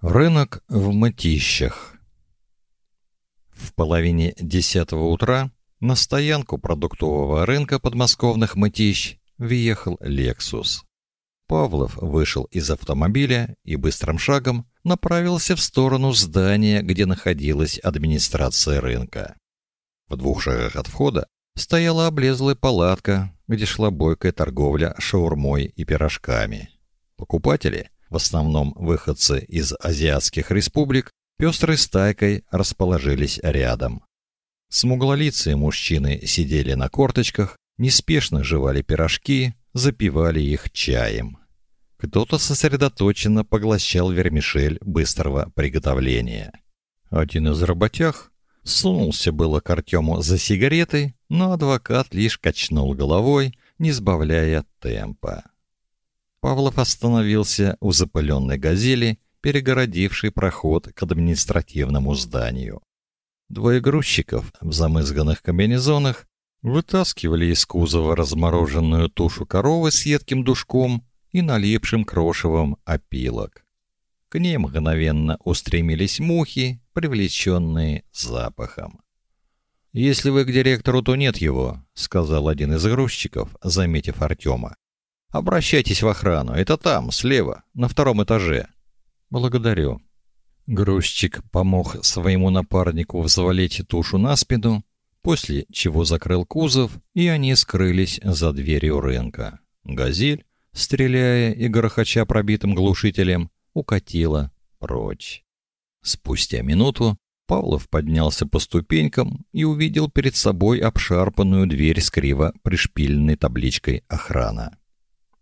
Рынок в Мытищах. В половине десятого утра на стоянку продуктового рынка подмосковных Мытищ въехал «Лексус». Павлов вышел из автомобиля и быстрым шагом направился в сторону здания, где находилась администрация рынка. В двух шагах от входа стояла облезлая палатка, где шла бойкая торговля шаурмой и пирожками. Покупатели – в основном выходцы из азиатских республик, пестрой стайкой расположились рядом. Смуглолицые мужчины сидели на корточках, неспешно жевали пирожки, запивали их чаем. Кто-то сосредоточенно поглощал вермишель быстрого приготовления. Один из работяг сунулся было к Артему за сигаретой, но адвокат лишь качнул головой, не сбавляя темпа. Павлов остановился у запыленной «Газели», перегородившей проход к административному зданию. Двое грузчиков в замызганных комбинезонах вытаскивали из кузова размороженную тушу коровы с едким душком и налипшим крошевом опилок. К ней мгновенно устремились мухи, привлеченные запахом. «Если вы к директору, то нет его», — сказал один из грузчиков, заметив Артема. Обращайтесь в охрану. Это там, слева, на втором этаже. Благодарю. Грузчик помог своему напарнику взвалить тушу на спину, после чего закрыл кузов, и они скрылись за дверью рынка. Газель, стреляя и грохоча пробитым глушителем, укатила прочь. Спустя минуту Павлов поднялся по ступенькам и увидел перед собой обшарпанную дверь с криво пришпиленной табличкой «Охрана».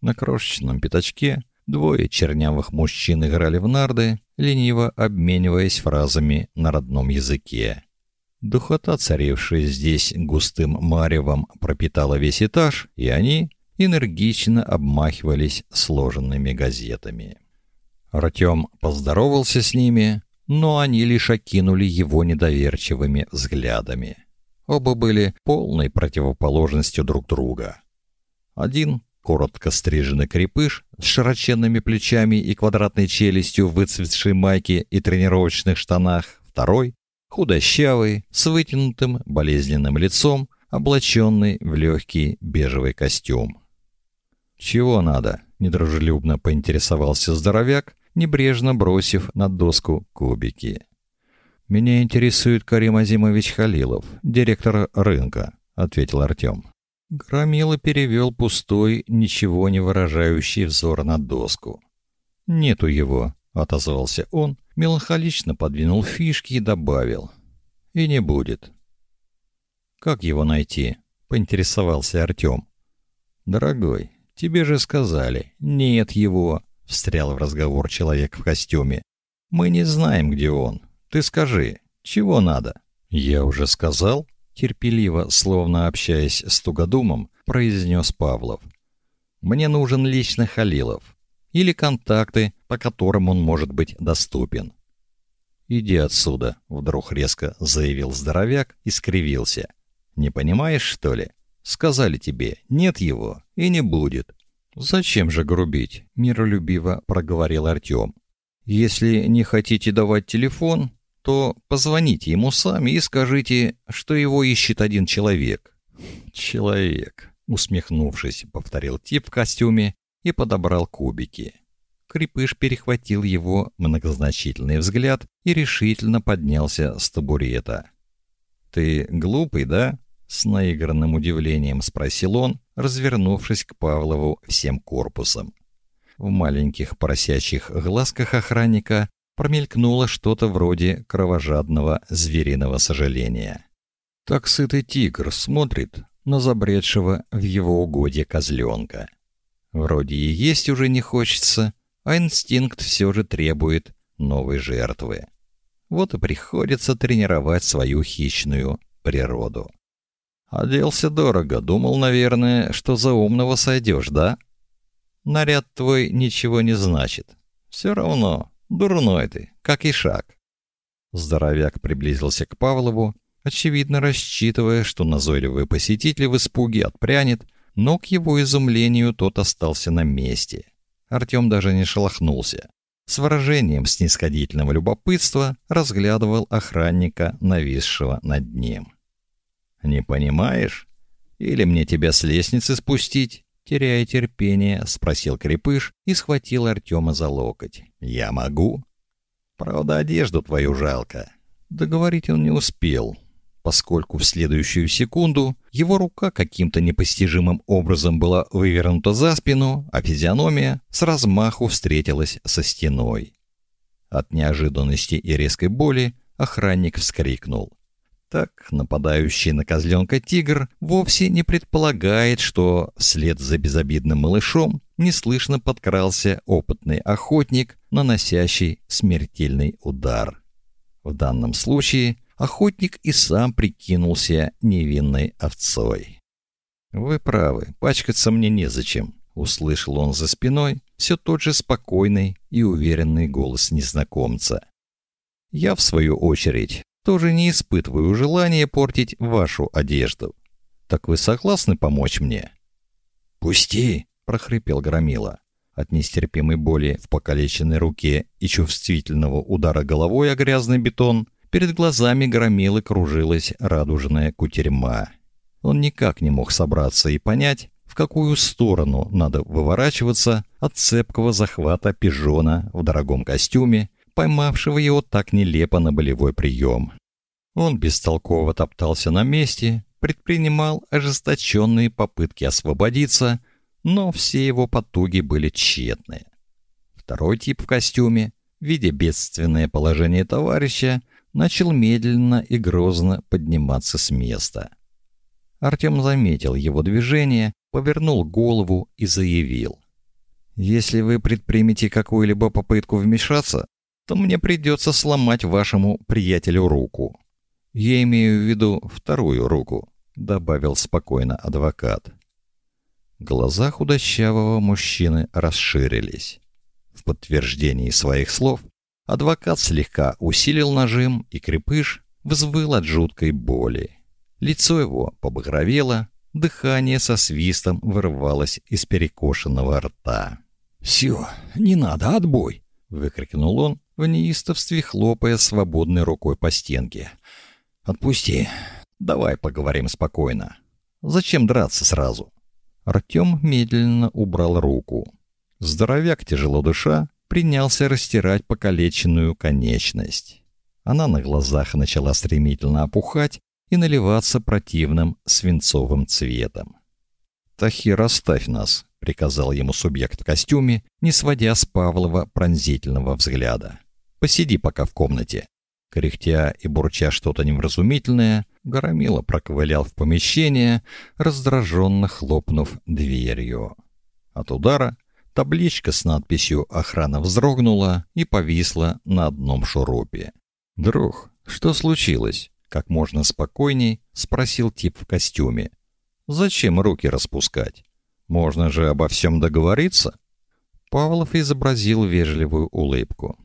На крошечном пятачке двое чернявых мужчин играли в нарды, лениво обмениваясь фразами на родном языке. Духота, царившая здесь густым маревом, пропитала весь этаж, и они энергично обмахивались сложенными газетами. Артем поздоровался с ними, но они лишь окинули его недоверчивыми взглядами. Оба были полной противоположностью друг друга. Один коротко стриженный крепыш с широченными плечами и квадратной челюстью в выцветшей майке и тренировочных штанах, второй худощавый, с вытянутым болезненным лицом, облаченный в легкий бежевый костюм. «Чего надо?» — недружелюбно поинтересовался здоровяк, небрежно бросив на доску кубики. «Меня интересует Карим Азимович Халилов, директор рынка», — ответил Артем. Громила перевел пустой, ничего не выражающий взор на доску. «Нету его», — отозвался он, меланхолично подвинул фишки и добавил. «И не будет». «Как его найти?» — поинтересовался Артем. «Дорогой, тебе же сказали, нет его», — встрял в разговор человек в костюме. «Мы не знаем, где он. Ты скажи, чего надо?» «Я уже сказал», терпеливо, словно общаясь с тугодумом, произнес Павлов. Мне нужен лично Халилов или контакты, по которым он может быть доступен. Иди отсюда, вдруг резко заявил здоровяк и скривился. Не понимаешь, что ли? Сказали тебе, нет его и не будет. Зачем же грубить? миролюбиво проговорил Артем. Если не хотите давать телефон, то позвоните ему сами и скажите, что его ищет один человек. Человек, усмехнувшись, повторил тип в костюме и подобрал кубики. Крепыш перехватил его многозначительный взгляд и решительно поднялся с табурета. Ты глупый, да? с наигранным удивлением спросил он, развернувшись к Павлову всем корпусом. В маленьких поросячьих глазках охранника промелькнуло что-то вроде кровожадного звериного сожаления. Так сытый тигр смотрит на забредшего в его угодье козленка. Вроде и есть уже не хочется, а инстинкт все же требует новой жертвы. Вот и приходится тренировать свою хищную природу. Оделся дорого, думал, наверное, что за умного сойдешь, да? Наряд твой ничего не значит. Все равно Дурной ты, как и шаг. Здоровяк приблизился к Павлову, очевидно рассчитывая, что назойливый посетитель в испуге отпрянет, но к его изумлению тот остался на месте. Артем даже не шелохнулся. с выражением снисходительного любопытства разглядывал охранника, нависшего над ним. «Не понимаешь? Или мне тебя с лестницы спустить?» Теряя терпение, спросил Крепыш и схватил Артема за локоть. «Я могу?» «Правда, одежду твою жалко». Договорить он не успел, поскольку в следующую секунду его рука каким-то непостижимым образом была вывернута за спину, а физиономия с размаху встретилась со стеной. От неожиданности и резкой боли охранник вскрикнул. Так нападающий на козленка тигр вовсе не предполагает, что вслед за безобидным малышом неслышно подкрался опытный охотник, наносящий смертельный удар. В данном случае охотник и сам прикинулся невинной овцой. «Вы правы, пачкаться мне незачем», — услышал он за спиной все тот же спокойный и уверенный голос незнакомца. Я, в свою очередь, тоже не испытываю желания портить вашу одежду. Так вы согласны помочь мне? Пусти, прохрипел Громила. От нестерпимой боли в покалеченной руке и чувствительного удара головой о грязный бетон перед глазами Громилы кружилась радужная кутерьма. Он никак не мог собраться и понять, в какую сторону надо выворачиваться от цепкого захвата пижона в дорогом костюме поймавшего его так нелепо на болевой прием. Он бестолково топтался на месте, предпринимал ожесточенные попытки освободиться, но все его потуги были тщетны. Второй тип в костюме, видя бедственное положение товарища, начал медленно и грозно подниматься с места. Артем заметил его движение, повернул голову и заявил: "Если вы предпримете какую-либо попытку вмешаться, то мне придется сломать вашему приятелю руку. Я имею в виду вторую руку, добавил спокойно адвокат. Глаза худощавого мужчины расширились. В подтверждении своих слов адвокат слегка усилил нажим, и крепыш взвыл от жуткой боли. Лицо его побагровело, дыхание со свистом вырывалось из перекошенного рта. «Все, не надо, отбой!» — выкрикнул он, в неистовстве хлопая свободной рукой по стенке. «Отпусти. Давай поговорим спокойно. Зачем драться сразу?» Артем медленно убрал руку. Здоровяк, тяжело дыша, принялся растирать покалеченную конечность. Она на глазах начала стремительно опухать и наливаться противным свинцовым цветом. «Тахир, оставь нас», — приказал ему субъект в костюме, не сводя с Павлова пронзительного взгляда. Посиди пока в комнате. Кряхтя и бурча что-то невразумительное, Горомила проковылял в помещение, раздраженно хлопнув дверью. От удара табличка с надписью «Охрана» вздрогнула и повисла на одном шурупе. «Друг, что случилось?» — как можно спокойней спросил тип в костюме. «Зачем руки распускать? Можно же обо всем договориться?» Павлов изобразил вежливую улыбку.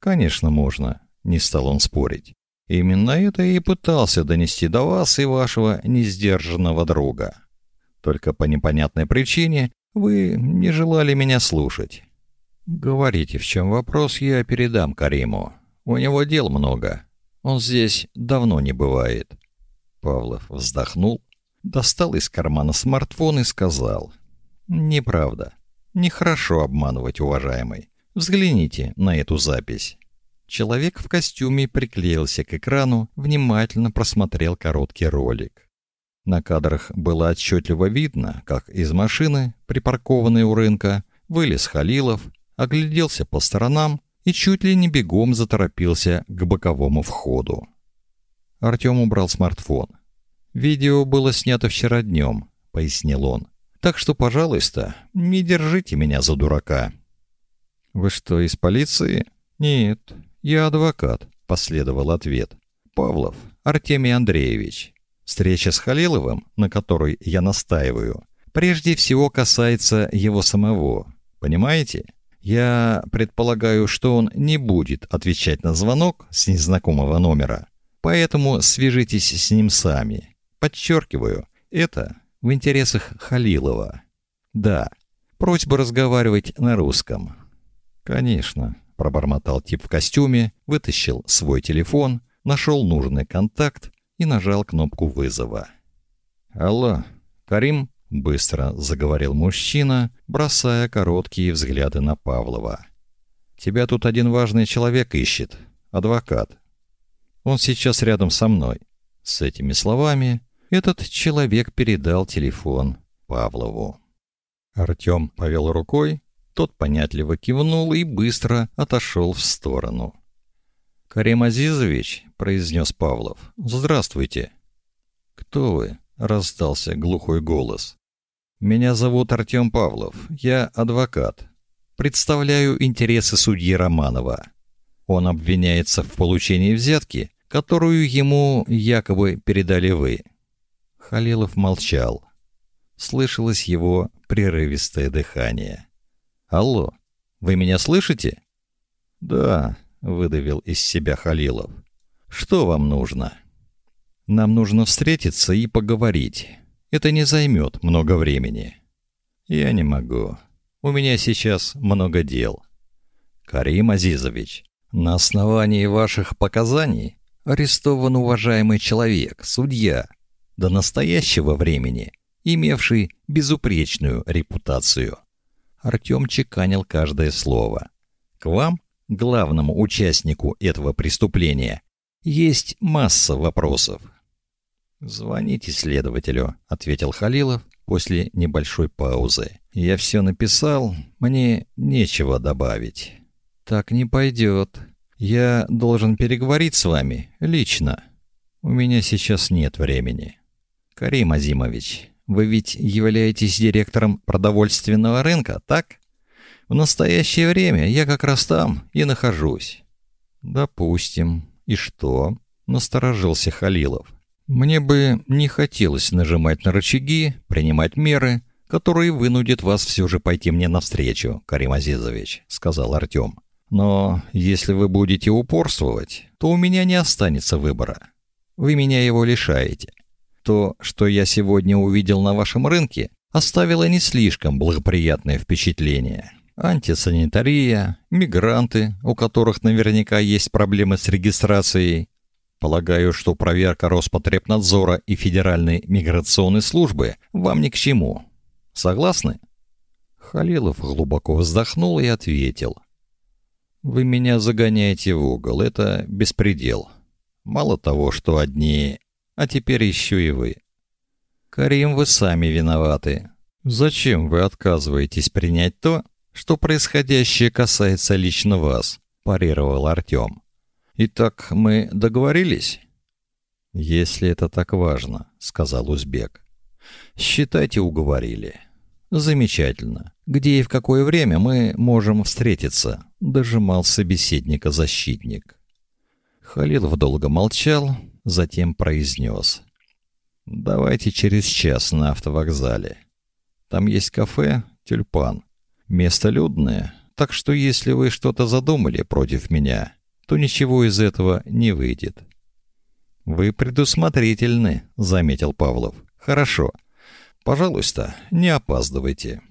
Конечно, можно, не стал он спорить. Именно это и пытался донести до вас и вашего несдержанного друга. Только по непонятной причине вы не желали меня слушать. Говорите, в чем вопрос, я передам Кариму. У него дел много. Он здесь давно не бывает. Павлов вздохнул, достал из кармана смартфон и сказал: "Неправда. Нехорошо обманывать, уважаемый. Взгляните на эту запись. Человек в костюме приклеился к экрану, внимательно просмотрел короткий ролик. На кадрах было отчетливо видно, как из машины, припаркованной у рынка, вылез Халилов, огляделся по сторонам и чуть ли не бегом заторопился к боковому входу. Артем убрал смартфон. «Видео было снято вчера днем», — пояснил он. «Так что, пожалуйста, не держите меня за дурака». «Вы что, из полиции?» «Нет, я адвокат», — последовал ответ. «Павлов Артемий Андреевич. Встреча с Халиловым, на которой я настаиваю, прежде всего касается его самого. Понимаете? Я предполагаю, что он не будет отвечать на звонок с незнакомого номера. Поэтому свяжитесь с ним сами. Подчеркиваю, это в интересах Халилова. Да, просьба разговаривать на русском. Конечно, пробормотал тип в костюме, вытащил свой телефон, нашел нужный контакт и нажал кнопку вызова. «Алло, Карим?» — быстро заговорил мужчина, бросая короткие взгляды на Павлова. «Тебя тут один важный человек ищет, адвокат. Он сейчас рядом со мной». С этими словами этот человек передал телефон Павлову. Артём повел рукой, тот понятливо кивнул и быстро отошел в сторону. «Карим Азизович», — произнес Павлов, — «здравствуйте». «Кто вы?» — раздался глухой голос. «Меня зовут Артём Павлов. Я адвокат. Представляю интересы судьи Романова. Он обвиняется в получении взятки, которую ему якобы передали вы». Халилов молчал. Слышалось его прерывистое дыхание. «Алло, вы меня слышите?» «Да», — выдавил из себя Халилов. «Что вам нужно?» «Нам нужно встретиться и поговорить. Это не займет много времени». «Я не могу. У меня сейчас много дел». «Карим Азизович, на основании ваших показаний арестован уважаемый человек, судья, до настоящего времени имевший безупречную репутацию». Артём чеканил каждое слово. К вам, главному участнику этого преступления, есть масса вопросов. Звоните следователю, ответил Халилов после небольшой паузы. Я все написал, мне нечего добавить. Так не пойдет. Я должен переговорить с вами лично. У меня сейчас нет времени. Карим Азимович, вы ведь являетесь директором продовольственного рынка, так? В настоящее время я как раз там и нахожусь. Допустим. И что? Насторожился Халилов. Мне бы не хотелось нажимать на рычаги, принимать меры, которые вынудят вас все же пойти мне навстречу, Карим Азизович, сказал Артем. Но если вы будете упорствовать, то у меня не останется выбора. Вы меня его лишаете. То, что я сегодня увидел на вашем рынке, оставило не слишком благоприятное впечатление. Антисанитария, мигранты, у которых наверняка есть проблемы с регистрацией. Полагаю, что проверка Роспотребнадзора и Федеральной миграционной службы вам ни к чему. Согласны? Халилов глубоко вздохнул и ответил: Вы меня загоняете в угол, это беспредел. Мало того, что одни а теперь еще и вы. Карим, вы сами виноваты. Зачем вы отказываетесь принять то, что происходящее касается лично вас? парировал Артем. Итак, мы договорились? Если это так важно, сказал узбек. Считайте, уговорили. Замечательно. Где и в какое время мы можем встретиться? дожимал собеседника защитник. Халилов долго молчал, затем произнес. «Давайте через час на автовокзале. Там есть кафе «Тюльпан». Место людное, так что если вы что-то задумали против меня, то ничего из этого не выйдет». «Вы предусмотрительны», — заметил Павлов. «Хорошо. Пожалуйста, не опаздывайте».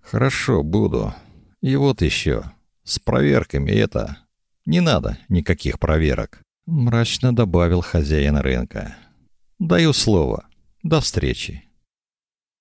«Хорошо, буду. И вот еще. С проверками это... Не надо никаких проверок мрачно добавил хозяин рынка. Даю слово. До встречи.